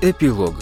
Эпилог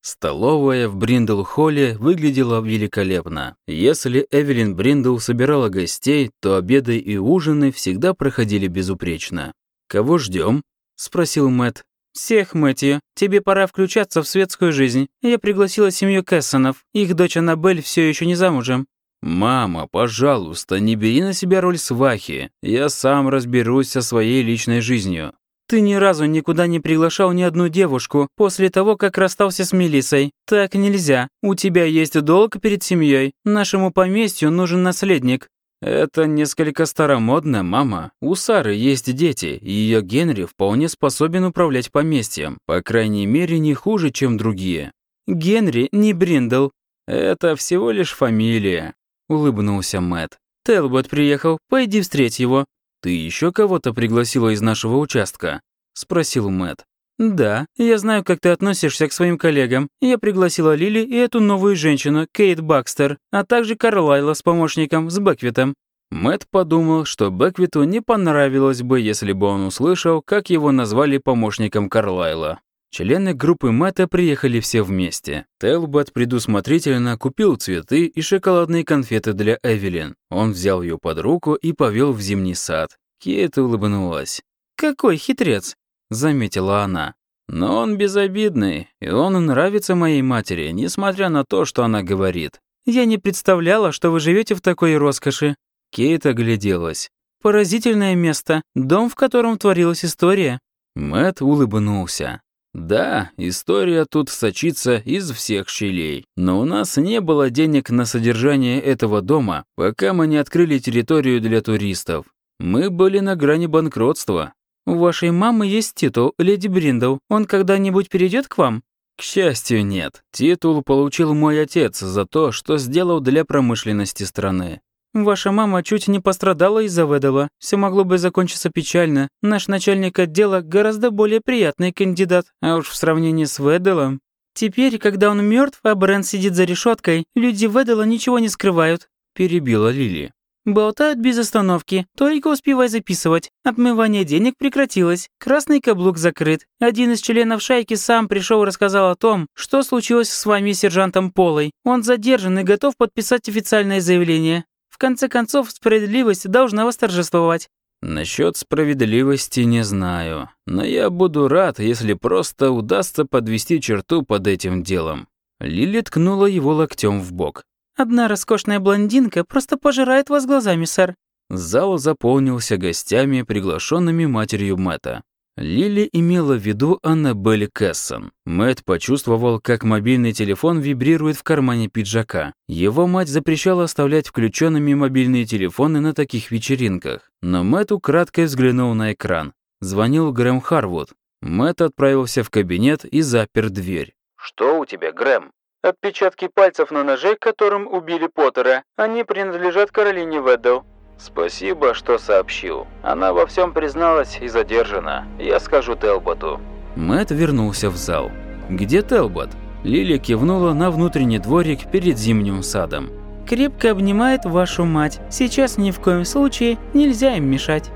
Столовая в Бриндл-холле выглядела великолепно. Если Эвелин Бриндл собирала гостей, то обеды и ужины всегда проходили безупречно. «Кого ждем? спросил Мэт. «Всех, Мэтью. Тебе пора включаться в светскую жизнь. Я пригласила семью Кэссонов. Их дочь Аннабель все еще не замужем». «Мама, пожалуйста, не бери на себя роль свахи. Я сам разберусь со своей личной жизнью». «Ты ни разу никуда не приглашал ни одну девушку после того, как расстался с Мелиссой. Так нельзя. У тебя есть долг перед семьей. Нашему поместью нужен наследник». «Это несколько старомодно, мама. У Сары есть дети, и ее Генри вполне способен управлять поместьем. По крайней мере, не хуже, чем другие». «Генри не Бриндл». «Это всего лишь фамилия», — улыбнулся Мэт. «Телбот приехал. Пойди встреть его». «Ты еще кого-то пригласила из нашего участка?» — спросил Мэт. «Да, я знаю, как ты относишься к своим коллегам. Я пригласила Лили и эту новую женщину, Кейт Бакстер, а также Карлайла с помощником, с Бэквитом». Мэт подумал, что Бэквиту не понравилось бы, если бы он услышал, как его назвали помощником Карлайла. Члены группы Мэтта приехали все вместе. Телбот предусмотрительно купил цветы и шоколадные конфеты для Эвелин. Он взял ее под руку и повел в зимний сад. Кейт улыбнулась. «Какой хитрец!» — заметила она. «Но он безобидный, и он нравится моей матери, несмотря на то, что она говорит». «Я не представляла, что вы живете в такой роскоши». Кейт огляделась. «Поразительное место, дом, в котором творилась история». Мэт улыбнулся. Да, история тут сочится из всех щелей. Но у нас не было денег на содержание этого дома, пока мы не открыли территорию для туристов. Мы были на грани банкротства. У вашей мамы есть титул, леди Бриндл. Он когда-нибудь перейдет к вам? К счастью, нет. Титул получил мой отец за то, что сделал для промышленности страны. Ваша мама чуть не пострадала из-за Ведала. Все могло бы закончиться печально. Наш начальник отдела гораздо более приятный кандидат, а уж в сравнении с Ведалом. Теперь, когда он мертв, а Брент сидит за решеткой, люди Ведала ничего не скрывают. Перебила Лили. Болтают без остановки, только успевай записывать. Отмывание денег прекратилось, красный каблук закрыт. Один из членов шайки сам пришел и рассказал о том, что случилось с вами сержантом Полой. Он задержан и готов подписать официальное заявление. В конце концов, справедливость должна восторжествовать. Насчет справедливости не знаю, но я буду рад, если просто удастся подвести черту под этим делом. Лили ткнула его локтем в бок. «Одна роскошная блондинка просто пожирает вас глазами, сэр». Зал заполнился гостями, приглашенными матерью Мэтта. Лили имела в виду Аннабель Кэссон. Мэтт почувствовал, как мобильный телефон вибрирует в кармане пиджака. Его мать запрещала оставлять включенными мобильные телефоны на таких вечеринках. Но Мэтт украдкой взглянул на экран. Звонил Грэм Харвуд. Мэтт отправился в кабинет и запер дверь. «Что у тебя, Грэм?» «Отпечатки пальцев на ноже, которым убили Поттера. Они принадлежат Каролине Веддл. «Спасибо, что сообщил. Она во всем призналась и задержана. Я скажу Телботу». Мэт вернулся в зал. «Где Телбот?» Лили кивнула на внутренний дворик перед зимним садом. «Крепко обнимает вашу мать. Сейчас ни в коем случае нельзя им мешать».